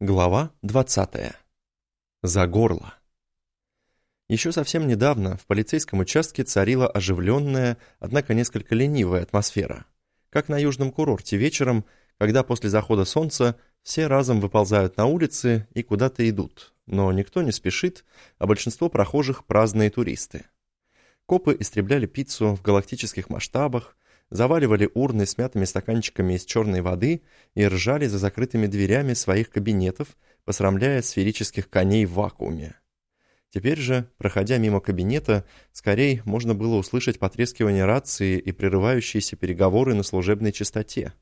Глава 20. За горло. Еще совсем недавно в полицейском участке царила оживленная, однако несколько ленивая атмосфера. Как на южном курорте вечером, когда после захода солнца все разом выползают на улицы и куда-то идут, но никто не спешит, а большинство прохожих праздные туристы. Копы истребляли пиццу в галактических масштабах, заваливали урны с мятыми стаканчиками из черной воды и ржали за закрытыми дверями своих кабинетов, посрамляя сферических коней в вакууме. Теперь же, проходя мимо кабинета, скорее можно было услышать потрескивание рации и прерывающиеся переговоры на служебной частоте.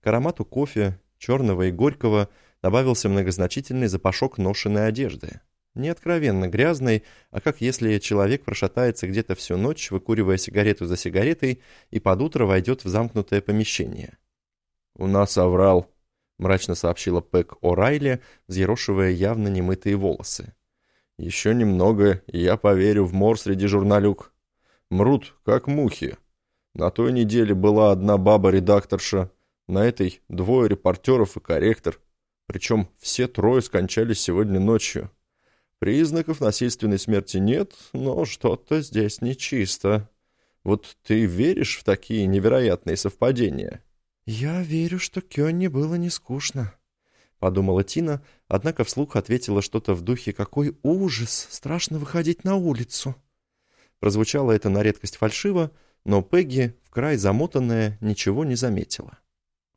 К аромату кофе, черного и горького, добавился многозначительный запашок ношенной одежды. Не откровенно грязной, а как если человек прошатается где-то всю ночь, выкуривая сигарету за сигаретой, и под утро войдет в замкнутое помещение. «У нас оврал», — мрачно сообщила Пэк О'Райли, взъерошивая явно немытые волосы. «Еще немного, и я поверю в мор среди журналюк. Мрут, как мухи. На той неделе была одна баба-редакторша, на этой двое репортеров и корректор. Причем все трое скончались сегодня ночью. Признаков насильственной смерти нет, но что-то здесь нечисто. Вот ты веришь в такие невероятные совпадения?» «Я верю, что Кённи было не скучно», — подумала Тина, однако вслух ответила что-то в духе «Какой ужас! Страшно выходить на улицу!» Прозвучало это на редкость фальшиво, но Пегги, в край замотанная, ничего не заметила.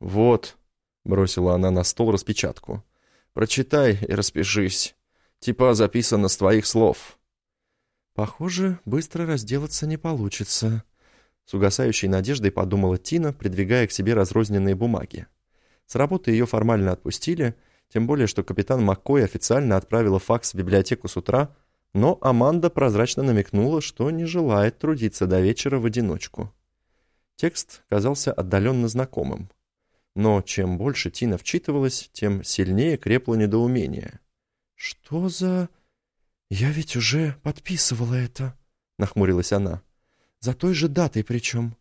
«Вот», — бросила она на стол распечатку, — «прочитай и распишись. Типа записано с твоих слов». «Похоже, быстро разделаться не получится», — с угасающей надеждой подумала Тина, придвигая к себе разрозненные бумаги. С работы ее формально отпустили, тем более, что капитан Маккой официально отправила факс в библиотеку с утра, но Аманда прозрачно намекнула, что не желает трудиться до вечера в одиночку. Текст казался отдаленно знакомым. Но чем больше Тина вчитывалась, тем сильнее крепло недоумение. «Что за...» «Я ведь уже подписывала это», — нахмурилась она. «За той же датой причем».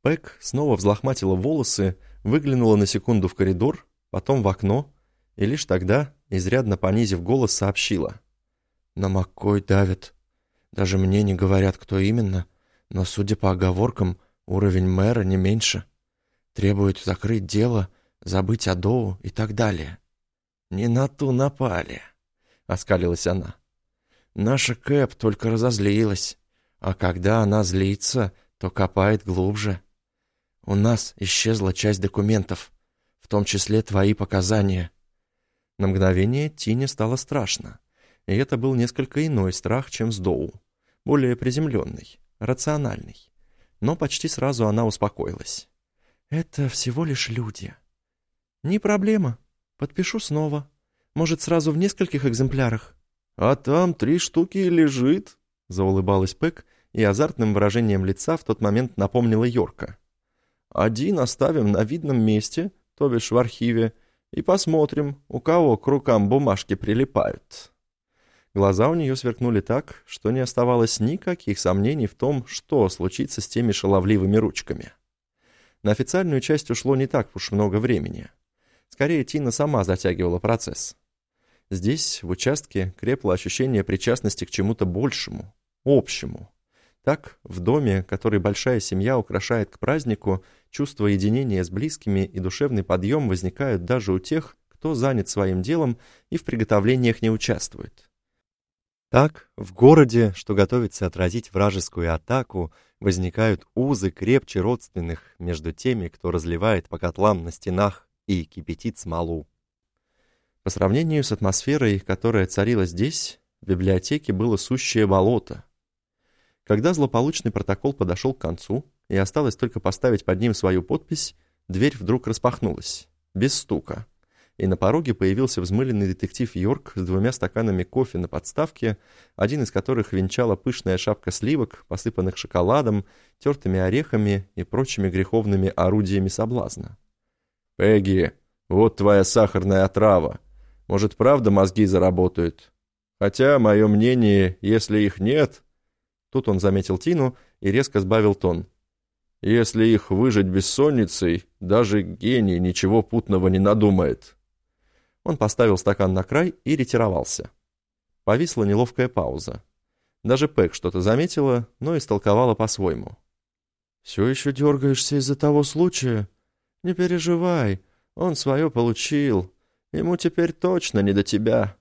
Пэк снова взлохматила волосы, выглянула на секунду в коридор, потом в окно, и лишь тогда, изрядно понизив голос, сообщила. «На Маккой давят. Даже мне не говорят, кто именно, но, судя по оговоркам, уровень мэра не меньше. Требует закрыть дело, забыть о Доу и так далее». «Не на ту напали», — оскалилась она. «Наша Кэп только разозлилась, а когда она злится, то копает глубже. У нас исчезла часть документов, в том числе твои показания». На мгновение Тине стало страшно, и это был несколько иной страх, чем с Доу, более приземленный, рациональный. Но почти сразу она успокоилась. «Это всего лишь люди». «Не проблема», Подпишу снова. Может, сразу в нескольких экземплярах?» «А там три штуки лежит», — заулыбалась Пэк, и азартным выражением лица в тот момент напомнила Йорка. «Один оставим на видном месте, то бишь в архиве, и посмотрим, у кого к рукам бумажки прилипают». Глаза у нее сверкнули так, что не оставалось никаких сомнений в том, что случится с теми шаловливыми ручками. На официальную часть ушло не так уж много времени — Скорее, Тина сама затягивала процесс. Здесь, в участке, крепло ощущение причастности к чему-то большему, общему. Так, в доме, который большая семья украшает к празднику, чувство единения с близкими и душевный подъем возникают даже у тех, кто занят своим делом и в приготовлениях не участвует. Так, в городе, что готовится отразить вражескую атаку, возникают узы крепче родственных между теми, кто разливает по котлам на стенах и кипятит смолу. По сравнению с атмосферой, которая царила здесь, в библиотеке было сущее болото. Когда злополучный протокол подошел к концу, и осталось только поставить под ним свою подпись, дверь вдруг распахнулась, без стука, и на пороге появился взмыленный детектив Йорк с двумя стаканами кофе на подставке, один из которых венчала пышная шапка сливок, посыпанных шоколадом, тертыми орехами и прочими греховными орудиями соблазна. «Пегги, вот твоя сахарная отрава. Может, правда мозги заработают? Хотя, мое мнение, если их нет...» Тут он заметил Тину и резко сбавил тон. «Если их выжить бессонницей, даже гений ничего путного не надумает». Он поставил стакан на край и ретировался. Повисла неловкая пауза. Даже Пэк что-то заметила, но истолковала по-своему. «Все еще дергаешься из-за того случая? Не переживай, он свое получил. Ему теперь точно не до тебя».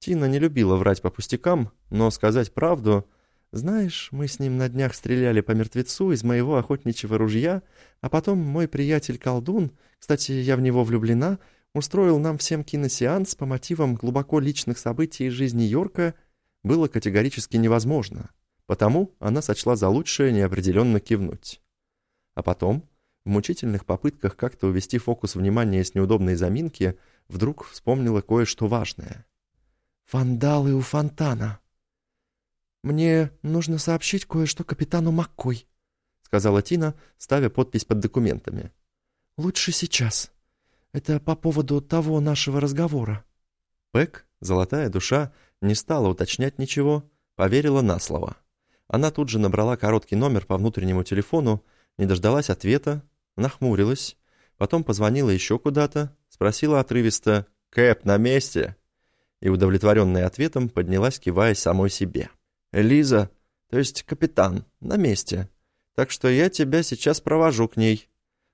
Тина не любила врать по пустякам, но сказать правду... Знаешь, мы с ним на днях стреляли по мертвецу из моего охотничьего ружья, а потом мой приятель-колдун, кстати, я в него влюблена, устроил нам всем киносеанс по мотивам глубоко личных событий из жизни Йорка, было категорически невозможно. Потому она сочла за лучшее неопределенно кивнуть. А потом, в мучительных попытках как-то увести фокус внимания с неудобной заминки, вдруг вспомнила кое-что важное. «Вандалы у фонтана!» «Мне нужно сообщить кое-что капитану Маккой», — сказала Тина, ставя подпись под документами. «Лучше сейчас. Это по поводу того нашего разговора». Пэк, золотая душа, не стала уточнять ничего, поверила на слово. Она тут же набрала короткий номер по внутреннему телефону, не дождалась ответа, нахмурилась, потом позвонила еще куда-то, спросила отрывисто «Кэп, на месте?» и, удовлетворенная ответом, поднялась, кивая самой себе. «Элиза, то есть капитан, на месте, так что я тебя сейчас провожу к ней.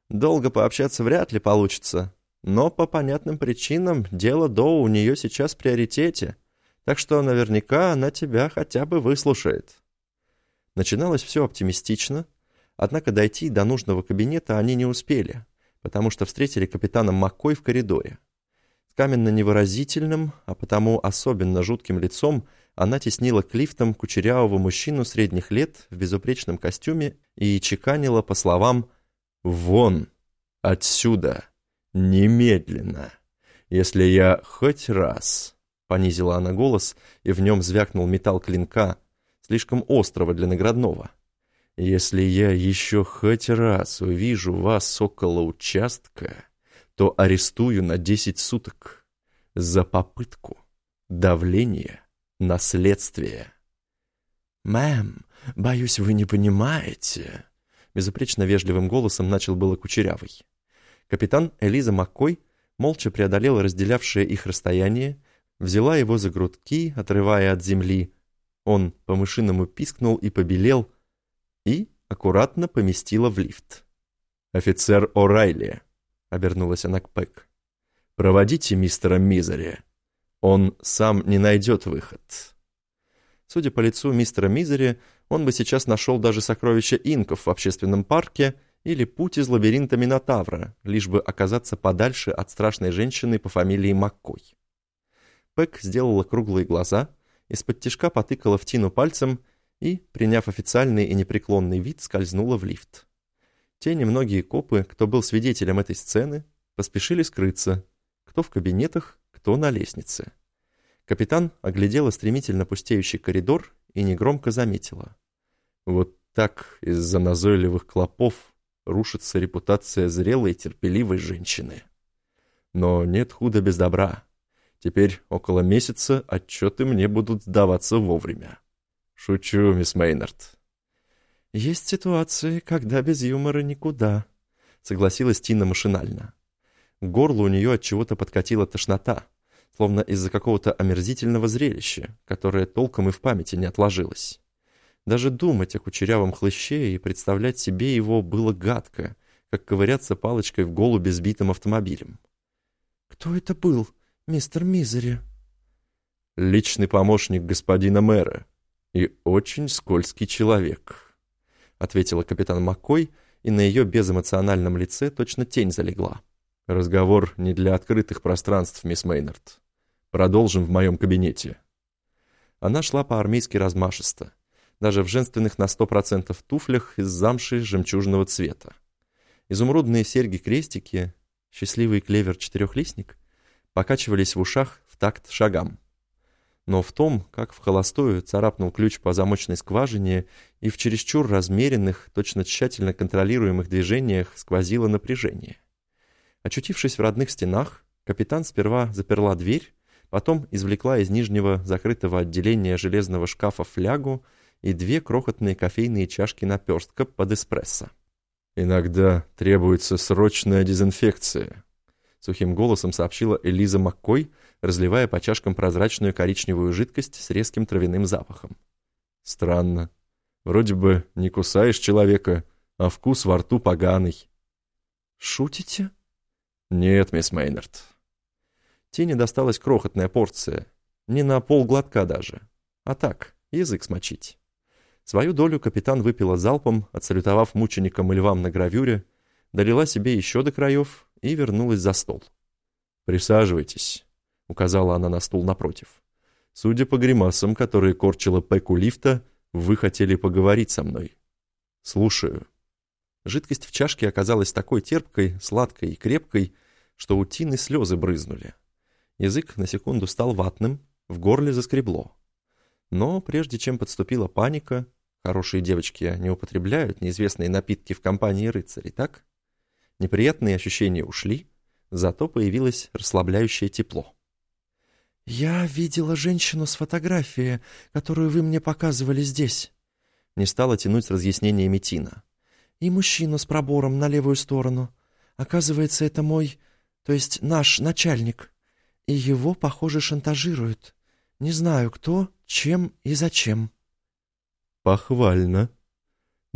Долго пообщаться вряд ли получится, но по понятным причинам дело Доу у нее сейчас в приоритете, так что наверняка она тебя хотя бы выслушает». Начиналось все оптимистично, однако дойти до нужного кабинета они не успели, потому что встретили капитана Маккой в коридоре. С каменно-невыразительным, а потому особенно жутким лицом она теснила к лифтам кучерявого мужчину средних лет в безупречном костюме и чеканила по словам «Вон! Отсюда! Немедленно! Если я хоть раз...» Понизила она голос, и в нем звякнул металл клинка, слишком острого для наградного. Если я еще хоть раз увижу вас около участка, то арестую на десять суток за попытку давления на следствие. «Мэм, боюсь, вы не понимаете», — безупречно вежливым голосом начал было Кучерявый. Капитан Элиза Маккой молча преодолела разделявшее их расстояние, взяла его за грудки, отрывая от земли, он по-мышиному пискнул и побелел, и аккуратно поместила в лифт. «Офицер О'Райли», — обернулась она к Пэк, — «проводите мистера Мизери. Он сам не найдет выход». Судя по лицу мистера Мизери, он бы сейчас нашел даже сокровища инков в общественном парке или путь из лабиринта Минотавра, лишь бы оказаться подальше от страшной женщины по фамилии Маккой. Пэк сделала круглые глаза — из-под тишка потыкала в Тину пальцем и, приняв официальный и непреклонный вид, скользнула в лифт. Те немногие копы, кто был свидетелем этой сцены, поспешили скрыться, кто в кабинетах, кто на лестнице. Капитан оглядела стремительно пустеющий коридор и негромко заметила. Вот так из-за назойливых клопов рушится репутация зрелой и терпеливой женщины. Но нет худа без добра. Теперь около месяца отчеты мне будут сдаваться вовремя. Шучу, мисс Мейнард. Есть ситуации, когда без юмора никуда, согласилась Тина машинально. К горлу у нее от чего-то подкатила тошнота, словно из-за какого-то омерзительного зрелища, которое толком и в памяти не отложилось. Даже думать о кучерявом хлыще и представлять себе его было гадко, как ковыряться палочкой в голубе сбитым автомобилем. «Кто это был?» мистер Мизери?» «Личный помощник господина мэра и очень скользкий человек», ответила капитан Маккой, и на ее безэмоциональном лице точно тень залегла. «Разговор не для открытых пространств, мисс Мейнард. Продолжим в моем кабинете». Она шла по-армейски размашисто, даже в женственных на сто процентов туфлях из замши жемчужного цвета. Изумрудные серьги-крестики, счастливый клевер-четырехлистник — покачивались в ушах в такт шагам. Но в том, как в холостую царапнул ключ по замочной скважине и в чересчур размеренных, точно тщательно контролируемых движениях сквозило напряжение. Очутившись в родных стенах, капитан сперва заперла дверь, потом извлекла из нижнего закрытого отделения железного шкафа флягу и две крохотные кофейные чашки наперстка под эспрессо. «Иногда требуется срочная дезинфекция», сухим голосом сообщила Элиза Маккой, разливая по чашкам прозрачную коричневую жидкость с резким травяным запахом. «Странно. Вроде бы не кусаешь человека, а вкус во рту поганый». «Шутите?» «Нет, мисс Мейнард». Тине досталась крохотная порция, не на полглотка даже, а так, язык смочить. Свою долю капитан выпила залпом, отсалютовав мученикам и львам на гравюре, долила себе еще до краев и вернулась за стол. «Присаживайтесь», — указала она на стул напротив. «Судя по гримасам, которые корчила Пэк лифта, вы хотели поговорить со мной. Слушаю». Жидкость в чашке оказалась такой терпкой, сладкой и крепкой, что у Тины слезы брызнули. Язык на секунду стал ватным, в горле заскребло. Но прежде чем подступила паника, хорошие девочки не употребляют неизвестные напитки в компании рыцарей, так? Неприятные ощущения ушли, зато появилось расслабляющее тепло. «Я видела женщину с фотографии, которую вы мне показывали здесь», — не стала тянуть с разъяснениями Тина. «И мужчину с пробором на левую сторону. Оказывается, это мой, то есть наш начальник. И его, похоже, шантажируют. Не знаю, кто, чем и зачем». «Похвально.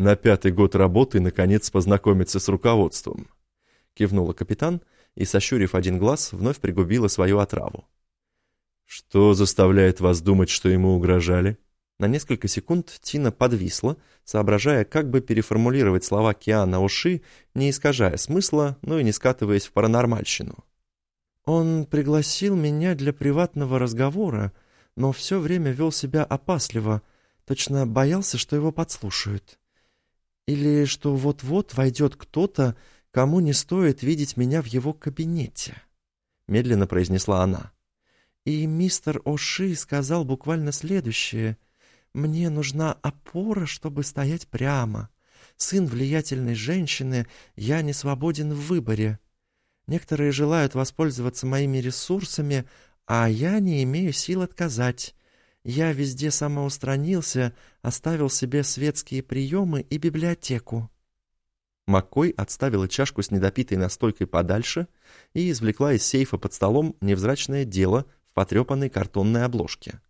На пятый год работы, наконец, познакомиться с руководством», — кивнула капитан и, сощурив один глаз, вновь пригубила свою отраву. «Что заставляет вас думать, что ему угрожали?» На несколько секунд Тина подвисла, соображая, как бы переформулировать слова Киана Уши, не искажая смысла, но и не скатываясь в паранормальщину. «Он пригласил меня для приватного разговора, но все время вел себя опасливо, точно боялся, что его подслушают. Или что вот-вот войдет кто-то, кому не стоит видеть меня в его кабинете», — медленно произнесла она. «И мистер Оши сказал буквально следующее. Мне нужна опора, чтобы стоять прямо. Сын влиятельной женщины, я не свободен в выборе. Некоторые желают воспользоваться моими ресурсами, а я не имею сил отказать. Я везде самоустранился, оставил себе светские приемы и библиотеку». Маккой отставила чашку с недопитой настойкой подальше и извлекла из сейфа под столом невзрачное дело в потрепанной картонной обложке.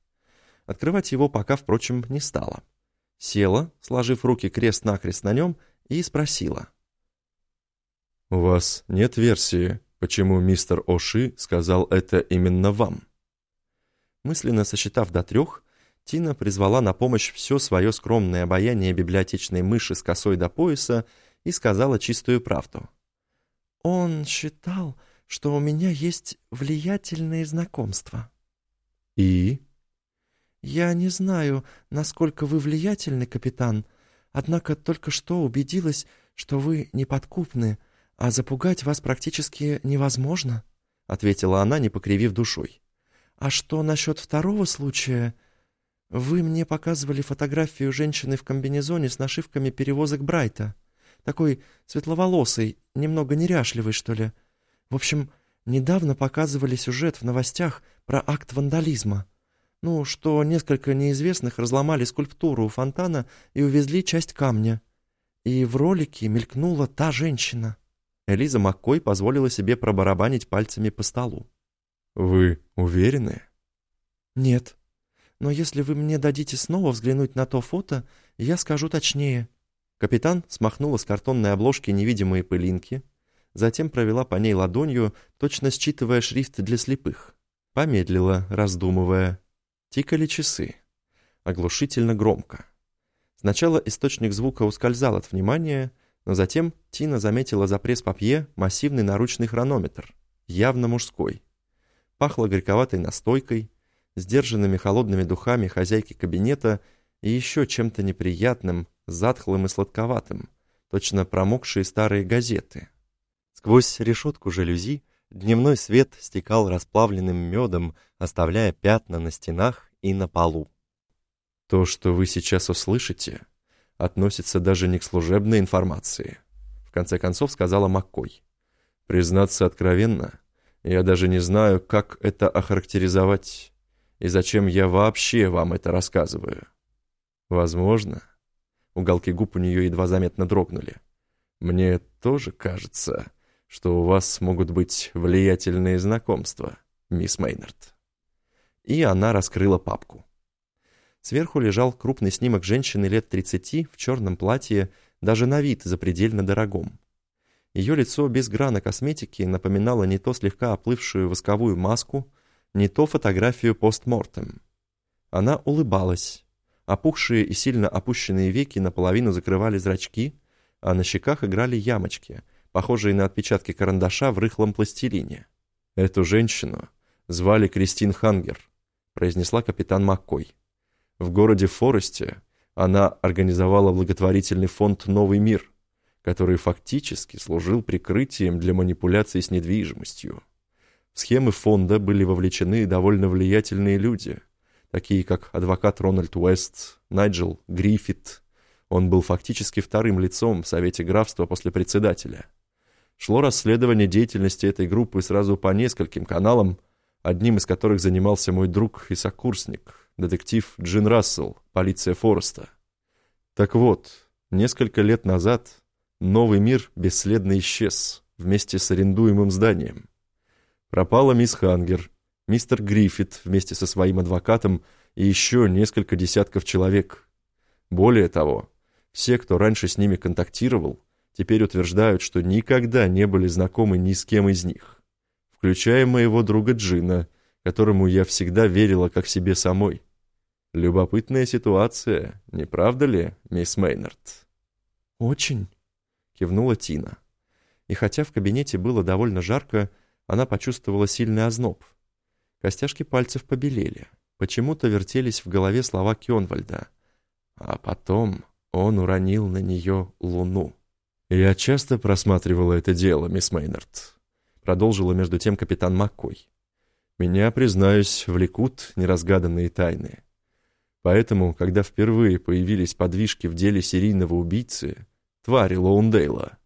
Открывать его пока, впрочем, не стала. Села, сложив руки крест-накрест на нем, и спросила. «У вас нет версии, почему мистер Оши сказал это именно вам. Мысленно сосчитав до трех, Тина призвала на помощь все свое скромное обаяние библиотечной мыши с косой до пояса и сказала чистую правду. «Он считал, что у меня есть влиятельные знакомства». «И?» «Я не знаю, насколько вы влиятельны, капитан, однако только что убедилась, что вы неподкупны, «А запугать вас практически невозможно», — ответила она, не покривив душой. «А что насчет второго случая? Вы мне показывали фотографию женщины в комбинезоне с нашивками перевозок Брайта. Такой светловолосый, немного неряшливый, что ли. В общем, недавно показывали сюжет в новостях про акт вандализма. Ну, что несколько неизвестных разломали скульптуру у фонтана и увезли часть камня. И в ролике мелькнула та женщина. Элиза Маккой позволила себе пробарабанить пальцами по столу. «Вы уверены?» «Нет. Но если вы мне дадите снова взглянуть на то фото, я скажу точнее». Капитан смахнула с картонной обложки невидимые пылинки, затем провела по ней ладонью, точно считывая шрифт для слепых. Помедлила, раздумывая. Тикали часы. Оглушительно громко. Сначала источник звука ускользал от внимания, но затем Тина заметила за пресс-папье массивный наручный хронометр, явно мужской. Пахло горьковатой настойкой, сдержанными холодными духами хозяйки кабинета и еще чем-то неприятным, затхлым и сладковатым, точно промокшие старые газеты. Сквозь решетку жалюзи дневной свет стекал расплавленным медом, оставляя пятна на стенах и на полу. То, что вы сейчас услышите, относится даже не к служебной информации. В конце концов сказала Маккой. Признаться откровенно, я даже не знаю, как это охарактеризовать и зачем я вообще вам это рассказываю. Возможно, уголки губ у нее едва заметно дрогнули. Мне тоже кажется, что у вас могут быть влиятельные знакомства, мисс Мейнард». И она раскрыла папку. Сверху лежал крупный снимок женщины лет 30 в черном платье, даже на вид запредельно дорогом. Ее лицо без грана косметики напоминало не то слегка оплывшую восковую маску, не то фотографию постмортем. Она улыбалась. Опухшие и сильно опущенные веки наполовину закрывали зрачки, а на щеках играли ямочки, похожие на отпечатки карандаша в рыхлом пластилине. «Эту женщину звали Кристин Хангер», — произнесла капитан Маккой. В городе Форесте она организовала благотворительный фонд «Новый мир», который фактически служил прикрытием для манипуляций с недвижимостью. В схемы фонда были вовлечены довольно влиятельные люди, такие как адвокат Рональд Уэст, Найджел Гриффит. Он был фактически вторым лицом в Совете графства после председателя. Шло расследование деятельности этой группы сразу по нескольким каналам, одним из которых занимался мой друг и сокурсник, детектив Джин Рассел, полиция Фореста. Так вот, несколько лет назад новый мир бесследно исчез вместе с арендуемым зданием. Пропала мисс Хангер, мистер Гриффит вместе со своим адвокатом и еще несколько десятков человек. Более того, все, кто раньше с ними контактировал, теперь утверждают, что никогда не были знакомы ни с кем из них, включая моего друга Джина, которому я всегда верила как себе самой. Любопытная ситуация, не правда ли, мисс Мейнард? Очень, кивнула Тина. И хотя в кабинете было довольно жарко, она почувствовала сильный озноб. Костяшки пальцев побелели. Почему-то вертелись в голове слова Кёнвальда. А потом он уронил на нее луну. «Я часто просматривала это дело, мисс Мейнард», продолжила между тем капитан Маккой. «Меня, признаюсь, влекут неразгаданные тайны. Поэтому, когда впервые появились подвижки в деле серийного убийцы, твари Лоундейла,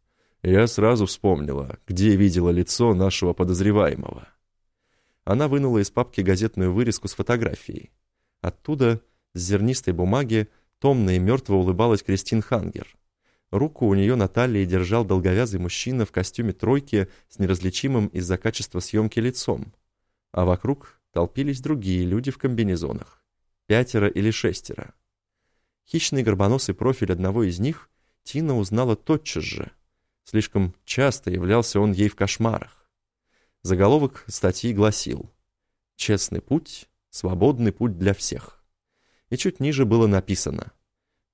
я сразу вспомнила, где видела лицо нашего подозреваемого. Она вынула из папки газетную вырезку с фотографией. Оттуда, с зернистой бумаги, томно и мертво улыбалась Кристин Хангер. Руку у нее на талии держал долговязый мужчина в костюме тройки с неразличимым из-за качества съемки лицом. А вокруг толпились другие люди в комбинезонах пятеро или шестеро. Хищный горбоносый профиль одного из них Тина узнала тотчас же. Слишком часто являлся он ей в кошмарах. Заголовок статьи гласил «Честный путь, свободный путь для всех». И чуть ниже было написано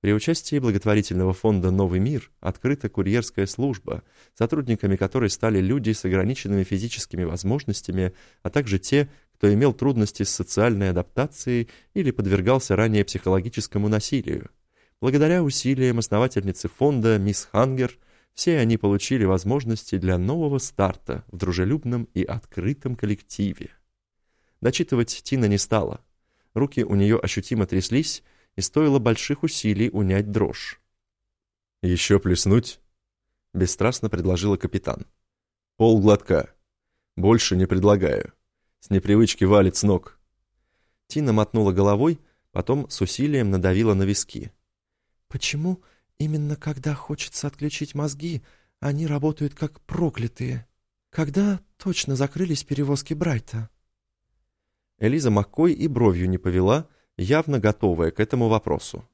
при участии благотворительного фонда «Новый мир» открыта курьерская служба, сотрудниками которой стали люди с ограниченными физическими возможностями, а также те, кто имел трудности с социальной адаптацией или подвергался ранее психологическому насилию. Благодаря усилиям основательницы фонда мисс Хангер все они получили возможности для нового старта в дружелюбном и открытом коллективе. Дочитывать Тина не стала. Руки у нее ощутимо тряслись, и стоило больших усилий унять дрожь. «Еще плеснуть?» — бесстрастно предложила капитан. «Пол глотка. Больше не предлагаю». С непривычки валит с ног. Тина мотнула головой, потом с усилием надавила на виски. «Почему именно когда хочется отключить мозги, они работают как проклятые? Когда точно закрылись перевозки Брайта?» Элиза Маккой и бровью не повела, явно готовая к этому вопросу.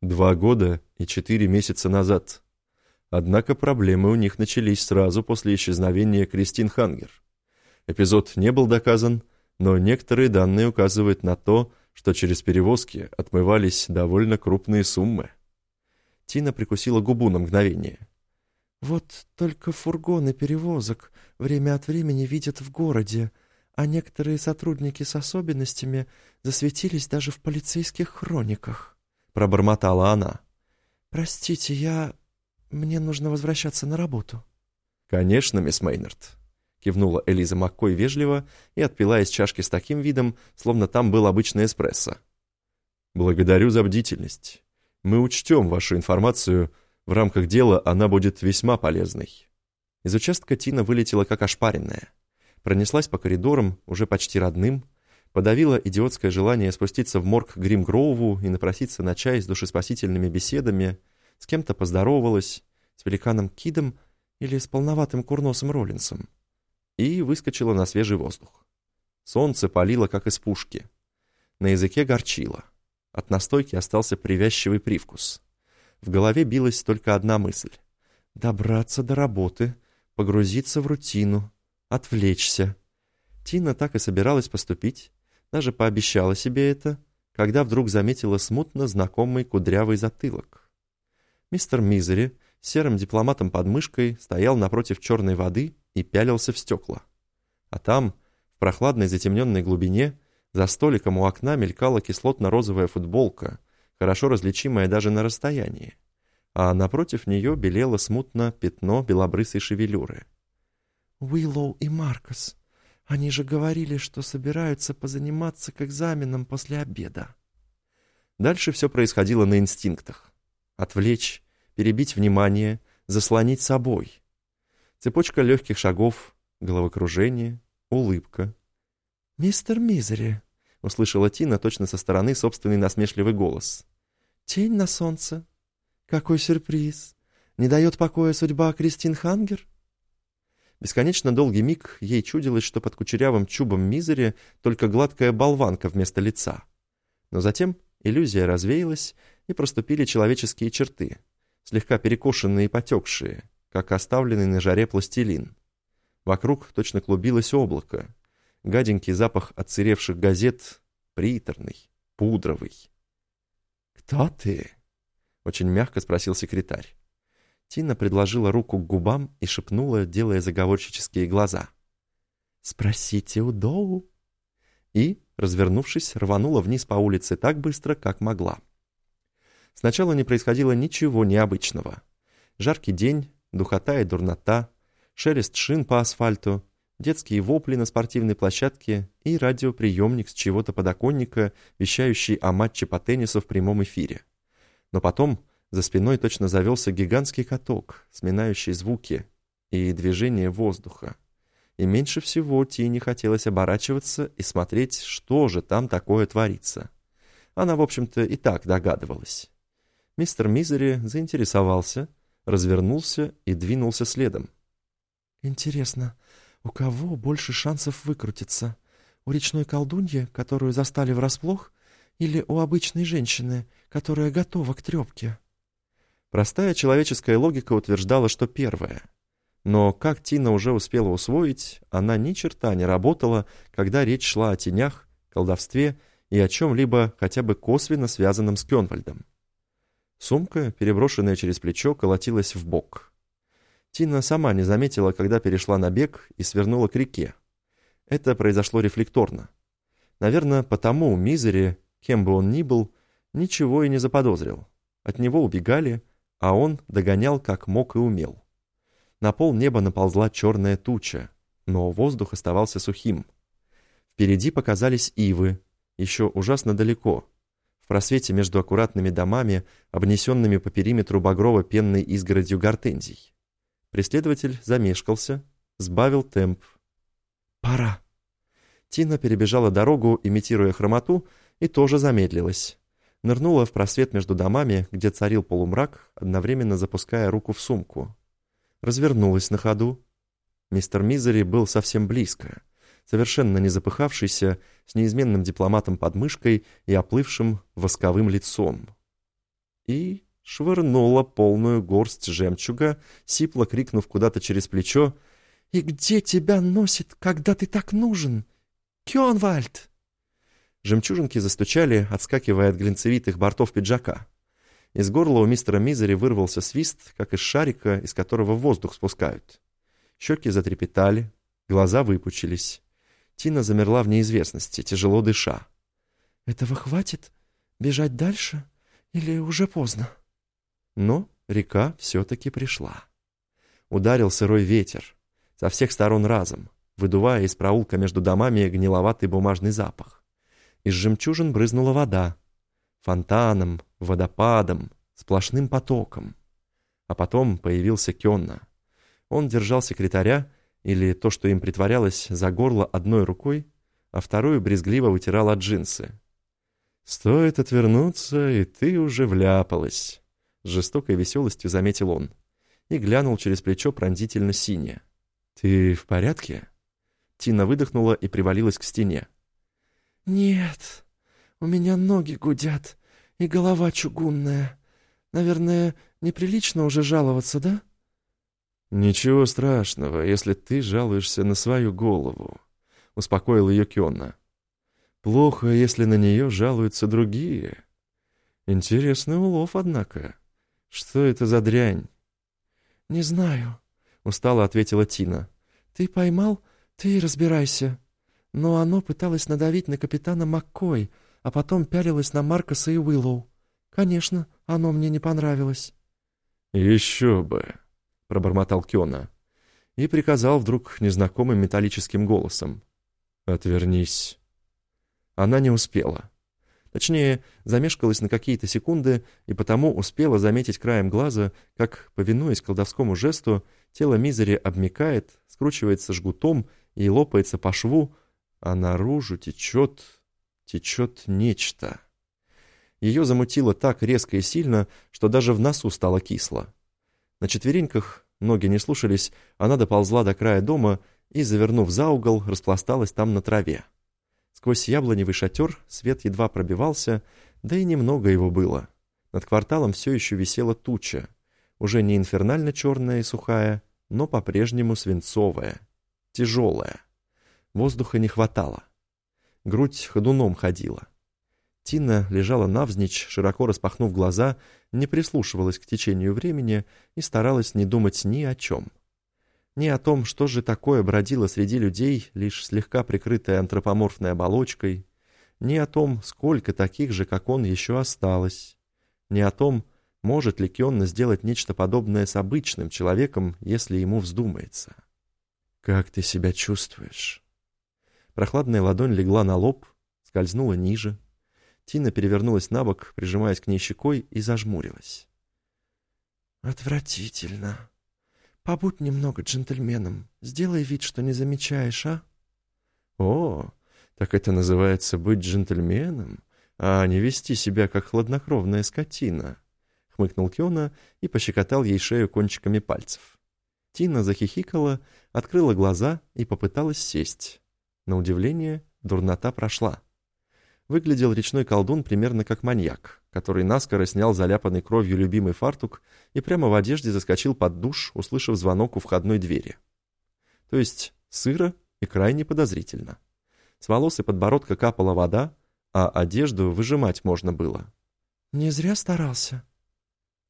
Два года и четыре месяца назад. Однако проблемы у них начались сразу после исчезновения Кристин Хангер. Эпизод не был доказан, но некоторые данные указывают на то, что через перевозки отмывались довольно крупные суммы. Тина прикусила губу на мгновение. «Вот только фургоны перевозок время от времени видят в городе, а некоторые сотрудники с особенностями засветились даже в полицейских хрониках», — пробормотала она. «Простите, я... Мне нужно возвращаться на работу». «Конечно, мисс Мейнард», кивнула Элиза Маккой вежливо и отпила из чашки с таким видом, словно там был обычный эспрессо. «Благодарю за бдительность. Мы учтем вашу информацию. В рамках дела она будет весьма полезной». Из участка Тина вылетела как ошпаренная. Пронеслась по коридорам, уже почти родным, подавила идиотское желание спуститься в морг Гримгроуву и напроситься на чай с душеспасительными беседами, с кем-то поздоровалась, с великаном Кидом Или с полноватым курносым Роллинсом?» И выскочила на свежий воздух. Солнце палило, как из пушки. На языке горчило. От настойки остался привязчивый привкус. В голове билась только одна мысль. Добраться до работы, погрузиться в рутину, отвлечься. Тина так и собиралась поступить, даже пообещала себе это, когда вдруг заметила смутно знакомый кудрявый затылок. Мистер Мизери с серым дипломатом под мышкой стоял напротив черной воды и пялился в стекла. А там, в прохладной затемненной глубине, за столиком у окна мелькала кислотно-розовая футболка, хорошо различимая даже на расстоянии, а напротив нее белело смутно пятно белобрысой шевелюры. «Уиллоу и Маркос, они же говорили, что собираются позаниматься к экзаменам после обеда». Дальше все происходило на инстинктах. Отвлечь, перебить внимание, заслонить собой. Цепочка легких шагов, головокружение, улыбка. «Мистер Мизери», — услышала Тина точно со стороны собственный насмешливый голос. «Тень на солнце. Какой сюрприз! Не дает покоя судьба Кристин Хангер?» Бесконечно долгий миг ей чудилось, что под кучерявым чубом Мизери только гладкая болванка вместо лица. Но затем иллюзия развеялась, и проступили человеческие черты, слегка перекошенные и потекшие, как оставленный на жаре пластилин. Вокруг точно клубилось облако, гаденький запах отсыревших газет, приторный, пудровый. «Кто ты?» — очень мягко спросил секретарь. Тина предложила руку к губам и шепнула, делая заговорщические глаза. «Спросите у Доу». И, развернувшись, рванула вниз по улице так быстро, как могла. Сначала не происходило ничего необычного. Жаркий день, духота и дурнота, шелест шин по асфальту, детские вопли на спортивной площадке и радиоприемник с чего-то подоконника, вещающий о матче по теннису в прямом эфире. Но потом за спиной точно завелся гигантский каток, сминающий звуки и движение воздуха. И меньше всего Тине хотелось оборачиваться и смотреть, что же там такое творится. Она, в общем-то, и так догадывалась. Мистер Мизери заинтересовался, развернулся и двинулся следом. «Интересно, у кого больше шансов выкрутиться? У речной колдуньи, которую застали врасплох, или у обычной женщины, которая готова к трепке?» Простая человеческая логика утверждала, что первое. Но, как Тина уже успела усвоить, она ни черта не работала, когда речь шла о тенях, колдовстве и о чем-либо хотя бы косвенно связанном с Кёнвальдом. Сумка, переброшенная через плечо, колотилась в бок. Тина сама не заметила, когда перешла на бег и свернула к реке. Это произошло рефлекторно. Наверное, потому Мизери, кем бы он ни был, ничего и не заподозрил. От него убегали, а он догонял как мог и умел. На пол неба наползла черная туча, но воздух оставался сухим. Впереди показались ивы, еще ужасно далеко, просвете между аккуратными домами, обнесенными по периметру багрово-пенной изгородью гортензий. Преследователь замешкался, сбавил темп. «Пора!» Тина перебежала дорогу, имитируя хромоту, и тоже замедлилась. Нырнула в просвет между домами, где царил полумрак, одновременно запуская руку в сумку. Развернулась на ходу. Мистер Мизери был совсем близко совершенно не запыхавшийся, с неизменным дипломатом под мышкой и оплывшим восковым лицом. И швырнула полную горсть жемчуга, сипло крикнув куда-то через плечо «И где тебя носит, когда ты так нужен? Кёнвальд!» Жемчужинки застучали, отскакивая от глинцевитых бортов пиджака. Из горла у мистера Мизери вырвался свист, как из шарика, из которого воздух спускают. Щеки затрепетали, глаза выпучились. Тина замерла в неизвестности, тяжело дыша. «Этого хватит? Бежать дальше? Или уже поздно?» Но река все-таки пришла. Ударил сырой ветер, со всех сторон разом, выдувая из проулка между домами гниловатый бумажный запах. Из жемчужин брызнула вода. Фонтаном, водопадом, сплошным потоком. А потом появился Кенна. Он держал секретаря или то, что им притворялось за горло одной рукой, а вторую брезгливо вытирал от джинсы. «Стоит отвернуться, и ты уже вляпалась», — с жестокой веселостью заметил он. и глянул через плечо пронзительно синее. «Ты в порядке?» Тина выдохнула и привалилась к стене. «Нет, у меня ноги гудят и голова чугунная. Наверное, неприлично уже жаловаться, да?» «Ничего страшного, если ты жалуешься на свою голову», — успокоил ее Кённа. «Плохо, если на нее жалуются другие. Интересный улов, однако. Что это за дрянь?» «Не знаю», — устало ответила Тина. «Ты поймал? Ты разбирайся». Но оно пыталось надавить на капитана Маккой, а потом пялилось на Маркоса и Уиллоу. Конечно, оно мне не понравилось. «Еще бы!» — пробормотал Кёна и приказал вдруг незнакомым металлическим голосом. «Отвернись». Она не успела. Точнее, замешкалась на какие-то секунды и потому успела заметить краем глаза, как, повинуясь колдовскому жесту, тело Мизери обмикает, скручивается жгутом и лопается по шву, а наружу течет, течет нечто. Ее замутило так резко и сильно, что даже в носу стало кисло. На четвереньках ноги не слушались, она доползла до края дома и, завернув за угол, распласталась там на траве. Сквозь яблоневый шатер свет едва пробивался, да и немного его было. Над кварталом все еще висела туча, уже не инфернально черная и сухая, но по-прежнему свинцовая, тяжелая. Воздуха не хватало. Грудь ходуном ходила. Тина лежала навзничь, широко распахнув глаза, не прислушивалась к течению времени и старалась не думать ни о чем. Ни о том, что же такое бродило среди людей, лишь слегка прикрытая антропоморфной оболочкой, ни о том, сколько таких же, как он, еще осталось, ни о том, может ли Кионна сделать нечто подобное с обычным человеком, если ему вздумается. «Как ты себя чувствуешь?» Прохладная ладонь легла на лоб, скользнула ниже. Тина перевернулась на бок, прижимаясь к ней щекой, и зажмурилась. «Отвратительно. Побудь немного джентльменом. Сделай вид, что не замечаешь, а?» «О, так это называется быть джентльменом, а не вести себя как хладнокровная скотина», — хмыкнул Киона и пощекотал ей шею кончиками пальцев. Тина захихикала, открыла глаза и попыталась сесть. На удивление, дурнота прошла. Выглядел речной колдун примерно как маньяк, который наскоро снял заляпанный кровью любимый фартук и прямо в одежде заскочил под душ, услышав звонок у входной двери. То есть сыро и крайне подозрительно. С волос и подбородка капала вода, а одежду выжимать можно было. «Не зря старался».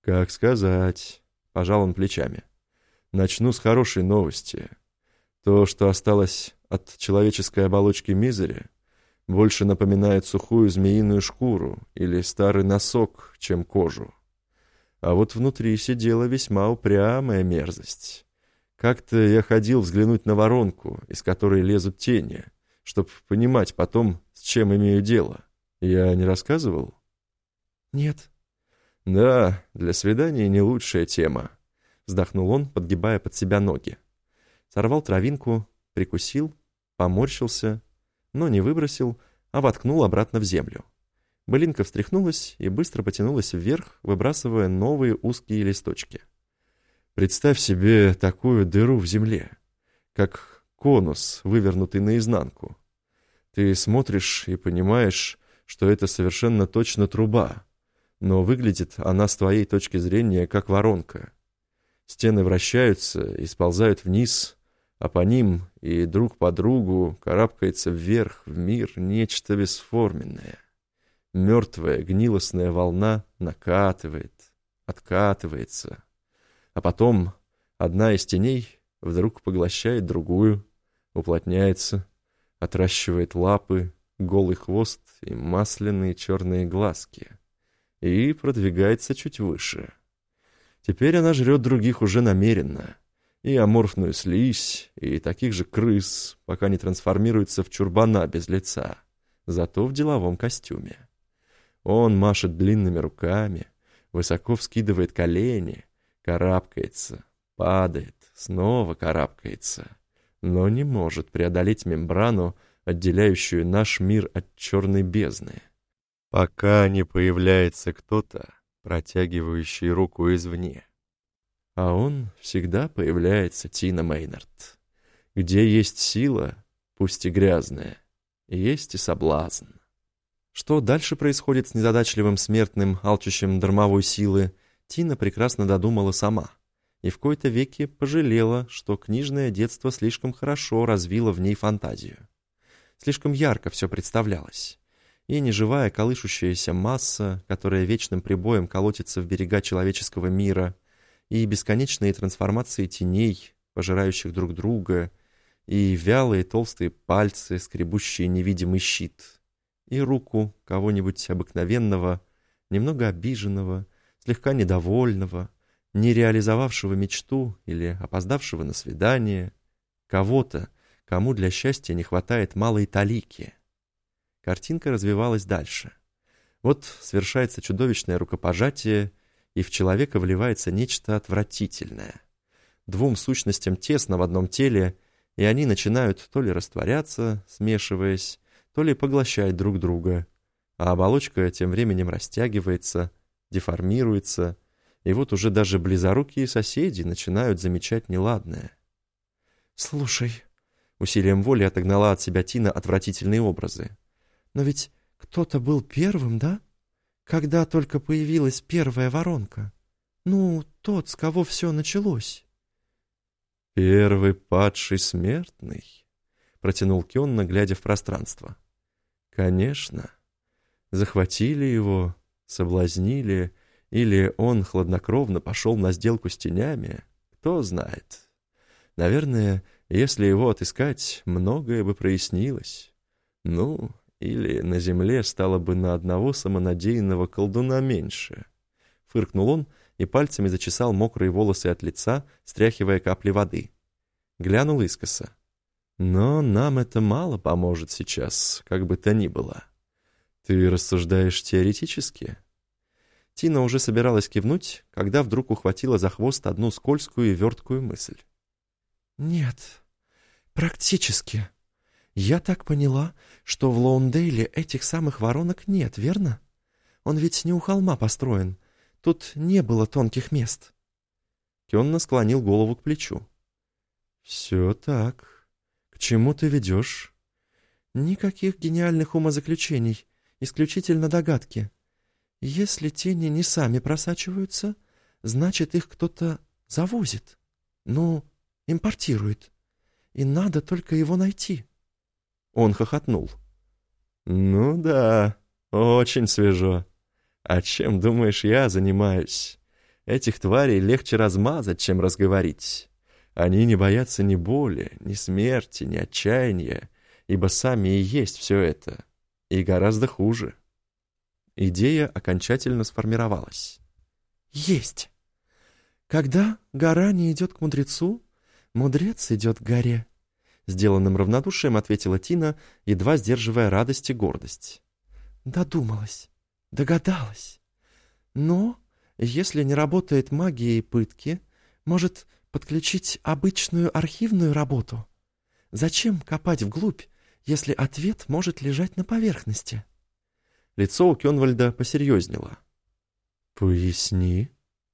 «Как сказать», — пожал он плечами. «Начну с хорошей новости. То, что осталось от человеческой оболочки мизери, больше напоминает сухую змеиную шкуру или старый носок, чем кожу. А вот внутри сидела весьма упрямая мерзость. Как-то я ходил взглянуть на воронку, из которой лезут тени, чтобы понимать потом, с чем имею дело. Я не рассказывал? Нет. Да, для свидания не лучшая тема, вздохнул он, подгибая под себя ноги сорвал травинку, прикусил, поморщился, но не выбросил, а воткнул обратно в землю. Былинка встряхнулась и быстро потянулась вверх, выбрасывая новые узкие листочки. Представь себе такую дыру в земле, как конус, вывернутый наизнанку. Ты смотришь и понимаешь, что это совершенно точно труба, но выглядит она с твоей точки зрения как воронка. Стены вращаются и сползают вниз, а по ним и друг по другу карабкается вверх в мир нечто бесформенное. Мертвая гнилостная волна накатывает, откатывается, а потом одна из теней вдруг поглощает другую, уплотняется, отращивает лапы, голый хвост и масляные черные глазки и продвигается чуть выше. Теперь она жрет других уже намеренно — и аморфную слизь, и таких же крыс, пока не трансформируется в чурбана без лица, зато в деловом костюме. Он машет длинными руками, высоко вскидывает колени, карабкается, падает, снова карабкается, но не может преодолеть мембрану, отделяющую наш мир от черной бездны. Пока не появляется кто-то, протягивающий руку извне. А он всегда появляется, Тина Мейнард. Где есть сила, пусть и грязная, есть и соблазн. Что дальше происходит с незадачливым смертным, алчущим дармовой силы, Тина прекрасно додумала сама. И в кои-то веки пожалела, что книжное детство слишком хорошо развило в ней фантазию. Слишком ярко все представлялось. И неживая колышущаяся масса, которая вечным прибоем колотится в берега человеческого мира, и бесконечные трансформации теней, пожирающих друг друга, и вялые толстые пальцы, скребущие невидимый щит, и руку кого-нибудь обыкновенного, немного обиженного, слегка недовольного, не реализовавшего мечту или опоздавшего на свидание, кого-то, кому для счастья не хватает малой талики. Картинка развивалась дальше. Вот совершается чудовищное рукопожатие, и в человека вливается нечто отвратительное. Двум сущностям тесно в одном теле, и они начинают то ли растворяться, смешиваясь, то ли поглощать друг друга, а оболочка тем временем растягивается, деформируется, и вот уже даже близорукие соседи начинают замечать неладное. «Слушай», — усилием воли отогнала от себя Тина отвратительные образы, «но ведь кто-то был первым, да? Когда только появилась первая воронка. Ну, тот, с кого все началось». «Первый падший смертный», — протянул Кенна, глядя в пространство. «Конечно. Захватили его, соблазнили, или он хладнокровно пошел на сделку с тенями, кто знает. Наверное, если его отыскать, многое бы прояснилось. Ну, или на земле стало бы на одного самонадеянного колдуна меньше. Фыркнул он и пальцами зачесал мокрые волосы от лица, стряхивая капли воды. Глянул искоса. Но нам это мало поможет сейчас, как бы то ни было. Ты рассуждаешь теоретически? Тина уже собиралась кивнуть, когда вдруг ухватила за хвост одну скользкую и верткую мысль. «Нет, практически. Я так поняла, что в Лоундейле этих самых воронок нет, верно? Он ведь не у холма построен. Тут не было тонких мест». Кенна склонил голову к плечу. «Все так. К чему ты ведешь?» «Никаких гениальных умозаключений, исключительно догадки. Если тени не сами просачиваются, значит, их кто-то завозит. Ну, импортирует. И надо только его найти. Он хохотнул. «Ну да, очень свежо. А чем, думаешь, я занимаюсь? Этих тварей легче размазать, чем разговорить. Они не боятся ни боли, ни смерти, ни отчаяния, ибо сами и есть все это. И гораздо хуже. Идея окончательно сформировалась. «Есть! Когда гора не идет к мудрецу, мудрец идет к горе», сделанным равнодушием ответила Тина, едва сдерживая радость и гордость. «Додумалась, догадалась. Но, если не работает магия и пытки, может подключить обычную архивную работу? Зачем копать вглубь, если ответ может лежать на поверхности?» Лицо у Кенвальда посерьезнело. «Поясни».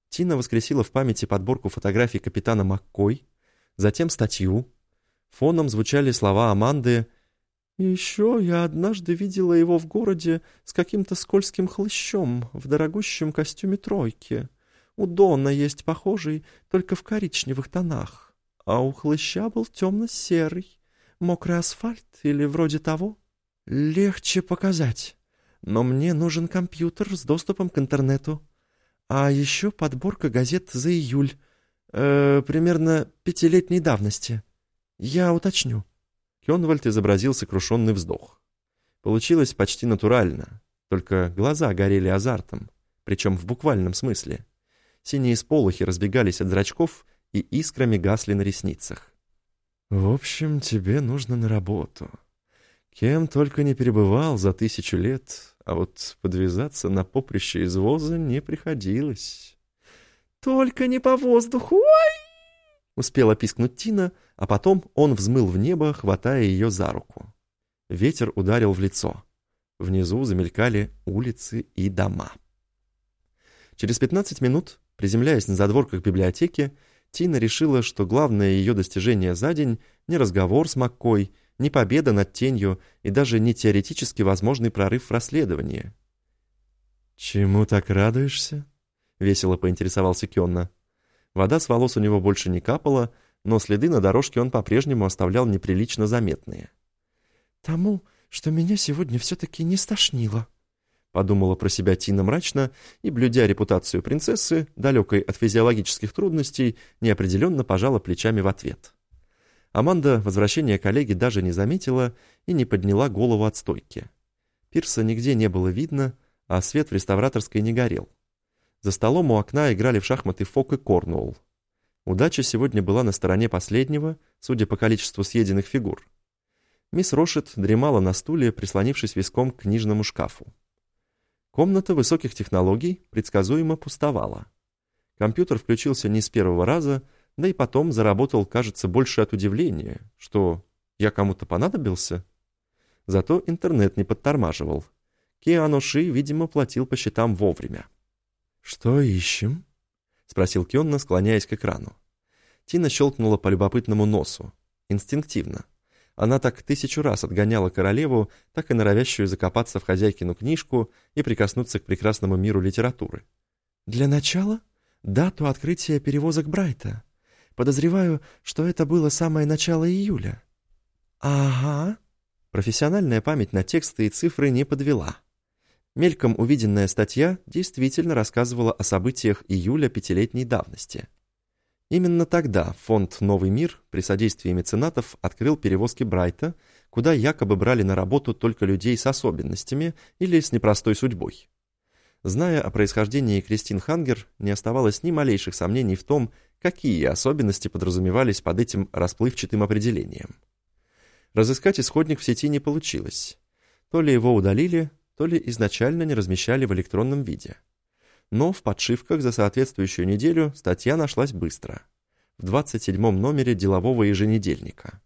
Тина воскресила в памяти подборку фотографий капитана Маккой, затем статью. Фоном звучали слова Аманды еще я однажды видела его в городе с каким-то скользким хлыщом в дорогущем костюме тройки. У Дона есть похожий, только в коричневых тонах, а у хлыща был темно-серый, мокрый асфальт или вроде того. Легче показать но мне нужен компьютер с доступом к интернету. А еще подборка газет за июль, э, примерно пятилетней давности. Я уточню». Кенвальд изобразил сокрушенный вздох. Получилось почти натурально, только глаза горели азартом, причем в буквальном смысле. Синие сполохи разбегались от зрачков и искрами гасли на ресницах. «В общем, тебе нужно на работу. Кем только не перебывал за тысячу лет, а вот подвязаться на поприще извоза не приходилось. «Только не по воздуху! Ой!» Успела пискнуть Тина, а потом он взмыл в небо, хватая ее за руку. Ветер ударил в лицо. Внизу замелькали улицы и дома. Через 15 минут, приземляясь на задворках библиотеки, Тина решила, что главное ее достижение за день не разговор с Маккой, не победа над тенью и даже не теоретически возможный прорыв в расследовании. «Чему так радуешься?» — весело поинтересовался Кенна. Вода с волос у него больше не капала, но следы на дорожке он по-прежнему оставлял неприлично заметные. «Тому, что меня сегодня все-таки не стошнило», — подумала про себя Тина мрачно и, блюдя репутацию принцессы, далекой от физиологических трудностей, неопределенно пожала плечами в ответ. Аманда возвращение коллеги даже не заметила и не подняла голову от стойки. Пирса нигде не было видно, а свет в реставраторской не горел. За столом у окна играли в шахматы Фок и Корнуолл. Удача сегодня была на стороне последнего, судя по количеству съеденных фигур. Мисс Рошет дремала на стуле, прислонившись виском к книжному шкафу. Комната высоких технологий предсказуемо пустовала. Компьютер включился не с первого раза, да и потом заработал, кажется, больше от удивления, что я кому-то понадобился. Зато интернет не подтормаживал. Киано Ши, видимо, платил по счетам вовремя. «Что ищем?» — спросил Кионна, склоняясь к экрану. Тина щелкнула по любопытному носу. Инстинктивно. Она так тысячу раз отгоняла королеву, так и норовящую закопаться в хозяйкину книжку и прикоснуться к прекрасному миру литературы. «Для начала дату открытия перевозок Брайта. Подозреваю, что это было самое начало июля». «Ага». Профессиональная память на тексты и цифры не подвела. Мельком увиденная статья действительно рассказывала о событиях июля пятилетней давности. Именно тогда фонд «Новый мир» при содействии меценатов открыл перевозки Брайта, куда якобы брали на работу только людей с особенностями или с непростой судьбой. Зная о происхождении Кристин Хангер, не оставалось ни малейших сомнений в том, какие особенности подразумевались под этим расплывчатым определением. Разыскать исходник в сети не получилось. То ли его удалили, то ли изначально не размещали в электронном виде. Но в подшивках за соответствующую неделю статья нашлась быстро. В 27-м номере делового еженедельника.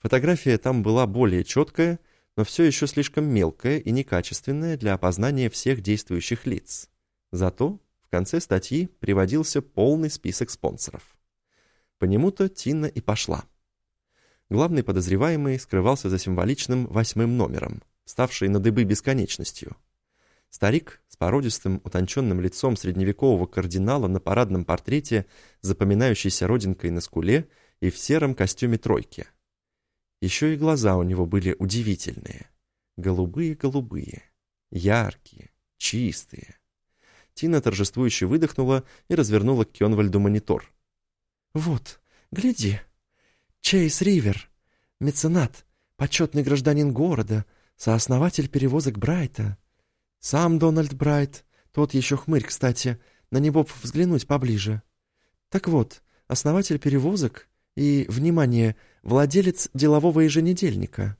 Фотография там была более четкая, но все еще слишком мелкая и некачественная для опознания всех действующих лиц. Зато в конце статьи приводился полный список спонсоров. По нему-то Тина и пошла. Главный подозреваемый скрывался за символичным восьмым номером – ставшей на дыбы бесконечностью. Старик с породистым, утонченным лицом средневекового кардинала на парадном портрете, запоминающейся родинкой на скуле и в сером костюме тройки. Еще и глаза у него были удивительные. Голубые-голубые, яркие, чистые. Тина торжествующе выдохнула и развернула к Кенвальду монитор. «Вот, гляди. Чейз Ривер, меценат, почетный гражданин города, сооснователь перевозок Брайта. Сам Дональд Брайт, тот еще хмырь, кстати, на него взглянуть поближе. Так вот, основатель перевозок и, внимание, владелец делового еженедельника.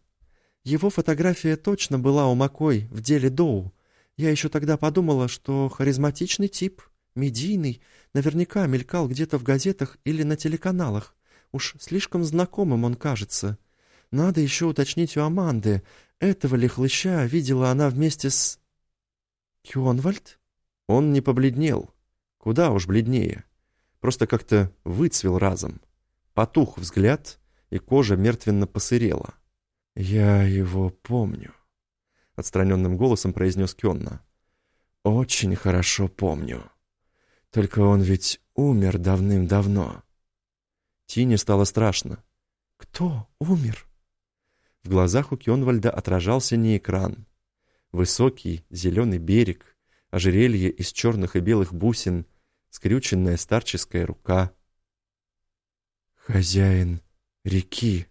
Его фотография точно была у Макой в деле Доу. Я еще тогда подумала, что харизматичный тип, медийный, наверняка мелькал где-то в газетах или на телеканалах. Уж слишком знакомым он кажется. Надо еще уточнить у Аманды, этого ли хлыща видела она вместе с... Кюонвальд? Он не побледнел. Куда уж бледнее. Просто как-то выцвел разом. Потух взгляд, и кожа мертвенно посырела. «Я его помню», — отстраненным голосом произнес Кенна. «Очень хорошо помню. Только он ведь умер давным-давно». Тине стало страшно. «Кто умер?» В глазах у Кёнвальда отражался не экран. Высокий зеленый берег, ожерелье из черных и белых бусин, скрюченная старческая рука. «Хозяин реки»,